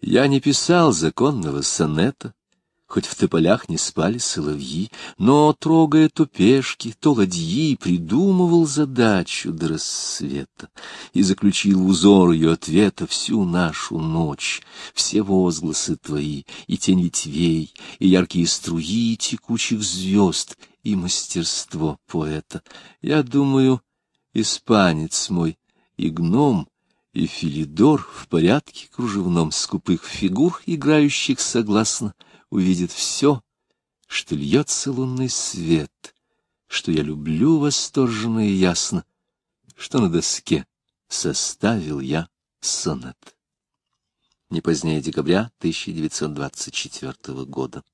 Я не писал законного сонета, хоть в тополях не спали соловьи, но, трогая то пешки, то ладьи, придумывал задачу до рассвета и заключил узор ее ответа всю нашу ночь, все возгласы твои, и тень ветвей, и яркие струи текучих звезд, и мастерство поэта. Я думаю, испанец мой и гном — и Филидор в порядке кружевном скупых фигур, играющих согласно, увидит все, что льется лунный свет, что я люблю восторженно и ясно, что на доске составил я сонет. Не позднее декабря 1924 года.